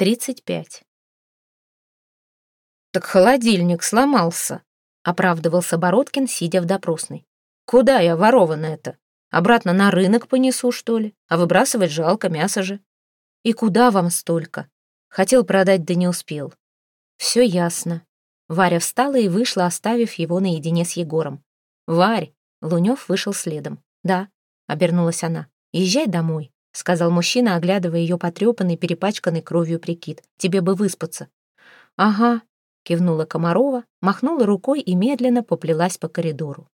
Тридцать пять. «Так холодильник сломался», — оправдывался Бородкин, сидя в допросной. «Куда я ворованное-то? Обратно на рынок понесу, что ли? А выбрасывать жалко, мясо же». «И куда вам столько?» Хотел продать, да не успел. Все ясно. Варя встала и вышла, оставив его наедине с Егором. «Варь!» — Лунёв вышел следом. «Да», — обернулась она. «Езжай домой. — сказал мужчина, оглядывая ее потрепанный, перепачканный кровью прикид. «Тебе бы выспаться». «Ага», — кивнула Комарова, махнула рукой и медленно поплелась по коридору.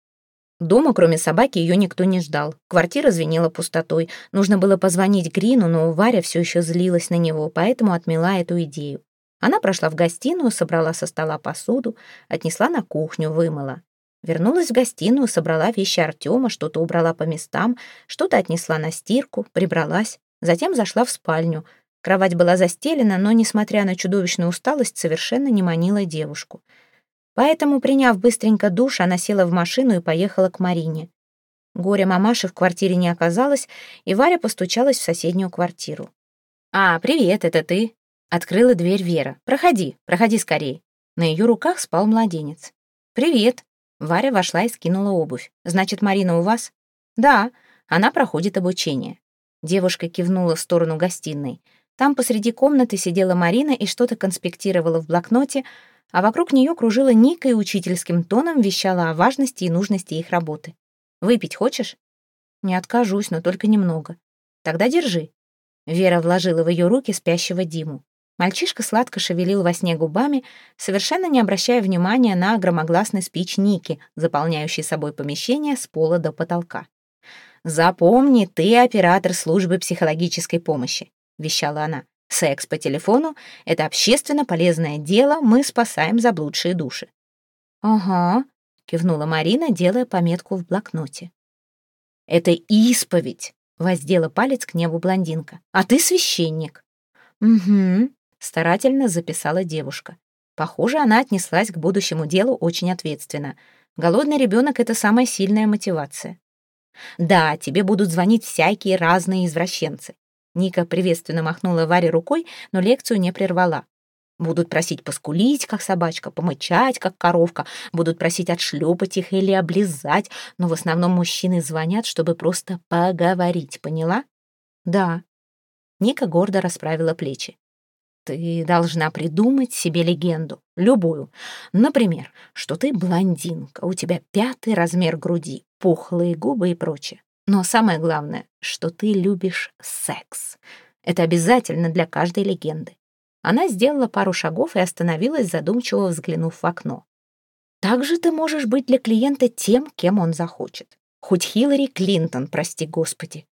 Дома, кроме собаки, ее никто не ждал. Квартира звенела пустотой. Нужно было позвонить Грину, но Варя все еще злилась на него, поэтому отмела эту идею. Она прошла в гостиную, собрала со стола посуду, отнесла на кухню, вымыла. Вернулась в гостиную, собрала вещи Артема, что-то убрала по местам, что-то отнесла на стирку, прибралась. Затем зашла в спальню. Кровать была застелена, но, несмотря на чудовищную усталость, совершенно не манила девушку. Поэтому, приняв быстренько душ, она села в машину и поехала к Марине. Горе мамаши в квартире не оказалось, и Варя постучалась в соседнюю квартиру. «А, привет, это ты?» Открыла дверь Вера. «Проходи, проходи скорее». На ее руках спал младенец. «Привет», Варя вошла и скинула обувь. «Значит, Марина у вас?» «Да, она проходит обучение». Девушка кивнула в сторону гостиной. Там посреди комнаты сидела Марина и что-то конспектировала в блокноте, а вокруг нее кружила Ника и учительским тоном вещала о важности и нужности их работы. «Выпить хочешь?» «Не откажусь, но только немного». «Тогда держи». Вера вложила в ее руки спящего Диму. Мальчишка сладко шевелил во сне губами, совершенно не обращая внимания на громогласный спич Ники, заполняющий собой помещение с пола до потолка. «Запомни, ты оператор службы психологической помощи», — вещала она. «Секс по телефону — это общественно полезное дело, мы спасаем заблудшие души». «Ага», — кивнула Марина, делая пометку в блокноте. «Это исповедь», — воздела палец к небу блондинка. «А ты священник». «Угу», старательно записала девушка. Похоже, она отнеслась к будущему делу очень ответственно. Голодный ребенок — это самая сильная мотивация. «Да, тебе будут звонить всякие разные извращенцы». Ника приветственно махнула Варе рукой, но лекцию не прервала. Будут просить поскулить, как собачка, помычать, как коровка, будут просить отшлепать их или облизать, но в основном мужчины звонят, чтобы просто поговорить, поняла? Да. Ника гордо расправила плечи. Ты должна придумать себе легенду, любую. Например, что ты блондинка, у тебя пятый размер груди, пухлые губы и прочее. Но самое главное, что ты любишь секс. Это обязательно для каждой легенды. Она сделала пару шагов и остановилась, задумчиво взглянув в окно. Также ты можешь быть для клиента тем, кем он захочет. Хоть Хиллари Клинтон, прости господи.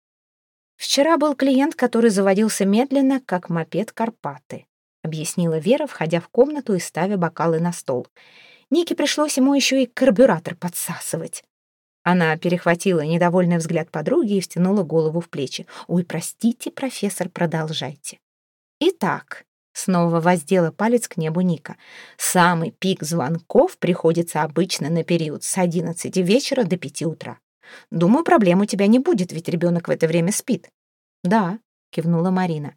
«Вчера был клиент, который заводился медленно, как мопед Карпаты», объяснила Вера, входя в комнату и ставя бокалы на стол. Нике пришлось ему еще и карбюратор подсасывать. Она перехватила недовольный взгляд подруги и втянула голову в плечи. «Ой, простите, профессор, продолжайте». «Итак», — снова воздела палец к небу Ника, «самый пик звонков приходится обычно на период с 11 вечера до 5 утра. Думаю, проблем у тебя не будет, ведь ребенок в это время спит. Да, кивнула Марина.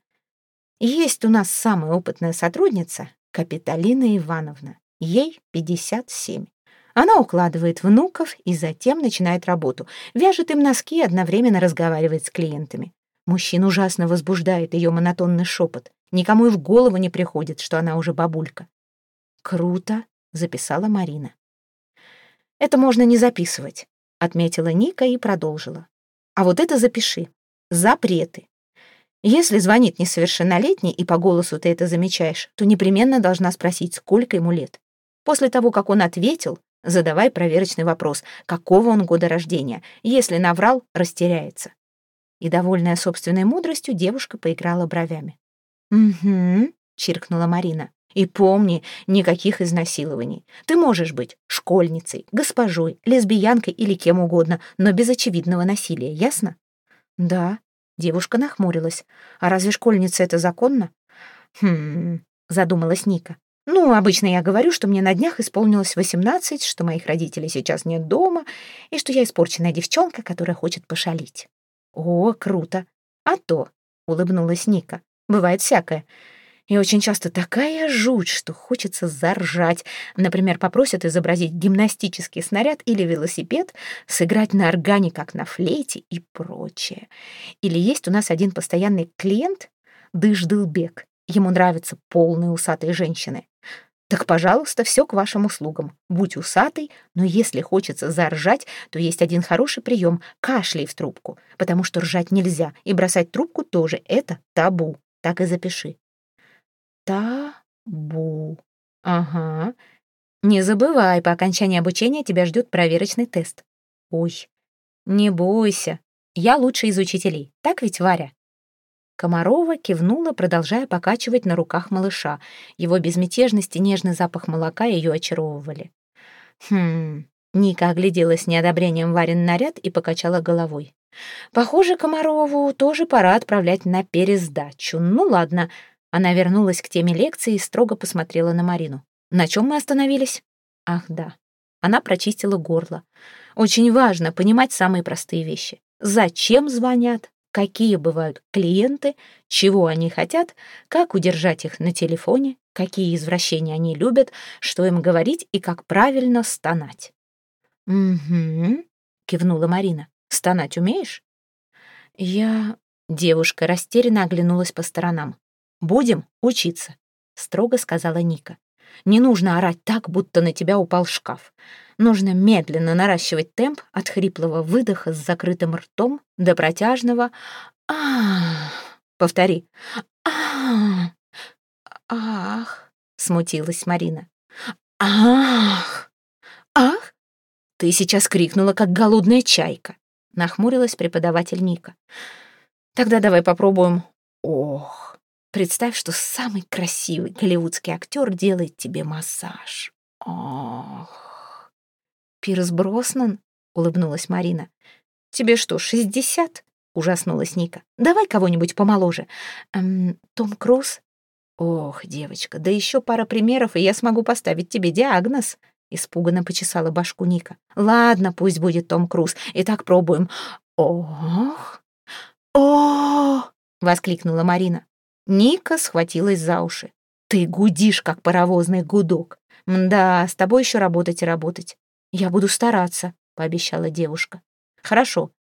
Есть у нас самая опытная сотрудница, Капиталина Ивановна. Ей 57. Она укладывает внуков и затем начинает работу. Вяжет им носки и одновременно разговаривает с клиентами. Мужчин ужасно возбуждает ее монотонный шепот. Никому и в голову не приходит, что она уже бабулька. «Круто», — записала Марина. «Это можно не записывать отметила Ника и продолжила. А вот это запиши. Запреты. Если звонит несовершеннолетний, и по голосу ты это замечаешь, то непременно должна спросить, сколько ему лет. После того, как он ответил, задавай проверочный вопрос, какого он года рождения. Если наврал, растеряется. И, довольная собственной мудростью, девушка поиграла бровями. «Угу», — чиркнула Марина. И помни, никаких изнасилований. Ты можешь быть школьницей, госпожой, лесбиянкой или кем угодно, но без очевидного насилия, ясно? Да. Девушка нахмурилась. А разве школьница это законно? Хм, задумалась Ника. Ну, обычно я говорю, что мне на днях исполнилось восемнадцать, что моих родителей сейчас нет дома, и что я испорченная девчонка, которая хочет пошалить. О, круто. А то, улыбнулась Ника. Бывает всякое. И очень часто такая жуть, что хочется заржать. Например, попросят изобразить гимнастический снаряд или велосипед, сыграть на органе, как на флейте и прочее. Или есть у нас один постоянный клиент, Дыш-Дылбек. Ему нравятся полные усатые женщины. Так, пожалуйста, все к вашим услугам. Будь усатый, но если хочется заржать, то есть один хороший прием — кашляй в трубку, потому что ржать нельзя, и бросать трубку тоже — это табу. Так и запиши. Табу. Ага. Не забывай, по окончании обучения тебя ждет проверочный тест. Ой, не бойся, я лучший из учителей. Так ведь, Варя? Комарова кивнула, продолжая покачивать на руках малыша. Его безмятежность и нежный запах молока ее очаровывали. Хм... Ника огляделась неодобрением Варин наряд и покачала головой. Похоже, Комарову тоже пора отправлять на пересдачу. Ну ладно. Она вернулась к теме лекции и строго посмотрела на Марину. На чем мы остановились? Ах, да. Она прочистила горло. Очень важно понимать самые простые вещи. Зачем звонят? какие бывают клиенты, чего они хотят, как удержать их на телефоне, какие извращения они любят, что им говорить и как правильно стонать. «Угу», — кивнула Марина. «Стонать умеешь?» «Я...» — девушка растерянно оглянулась по сторонам. «Будем учиться», — строго сказала Ника. «Не нужно орать так, будто на тебя упал шкаф. Нужно медленно наращивать темп от хриплого выдоха с закрытым ртом до протяжного а Повтори. а «Ах!» — смутилась Марина. «Ах! Ах!» «Ты сейчас крикнула, как голодная чайка!» — нахмурилась преподаватель Ника. «Тогда давай попробуем. Ох! Представь, что самый красивый голливудский актер делает тебе массаж. Ох!» «Пирс Броснан?» — улыбнулась Марина. «Тебе что, шестьдесят?» — ужаснулась Ника. «Давай кого-нибудь помоложе. Эм, Том Круз?» «Ох, девочка, да еще пара примеров, и я смогу поставить тебе диагноз», — испуганно почесала башку Ника. «Ладно, пусть будет Том Круз. Итак, пробуем». «Ох! о воскликнула Марина. Ника схватилась за уши. «Ты гудишь, как паровозный гудок. Да, с тобой еще работать и работать. «Я буду стараться», — пообещала девушка. «Хорошо.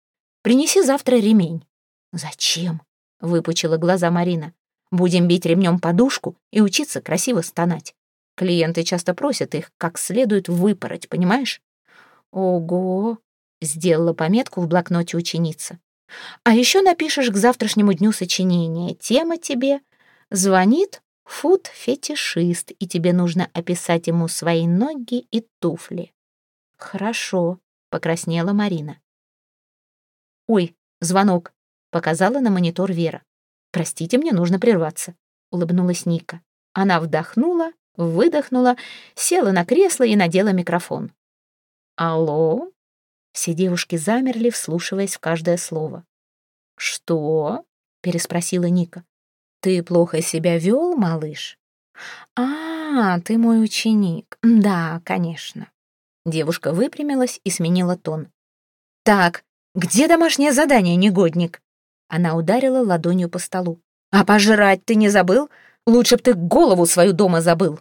Принеси завтра ремень». «Зачем?» — выпучила глаза Марина. «Будем бить ремнем подушку и учиться красиво стонать. Клиенты часто просят их как следует выпороть, понимаешь?» «Ого!» — сделала пометку в блокноте ученица. «А еще напишешь к завтрашнему дню сочинение. Тема тебе «Звонит фуд-фетишист, и тебе нужно описать ему свои ноги и туфли». «Хорошо», — покраснела Марина. «Ой, звонок», — показала на монитор Вера. «Простите, мне нужно прерваться», — улыбнулась Ника. Она вдохнула, выдохнула, села на кресло и надела микрофон. «Алло?» Все девушки замерли, вслушиваясь в каждое слово. «Что?» — переспросила Ника. «Ты плохо себя вел, малыш?» «А, ты мой ученик. Да, конечно. Девушка выпрямилась и сменила тон. «Так, где домашнее задание, негодник?» Она ударила ладонью по столу. «А пожрать ты не забыл? Лучше б ты голову свою дома забыл!»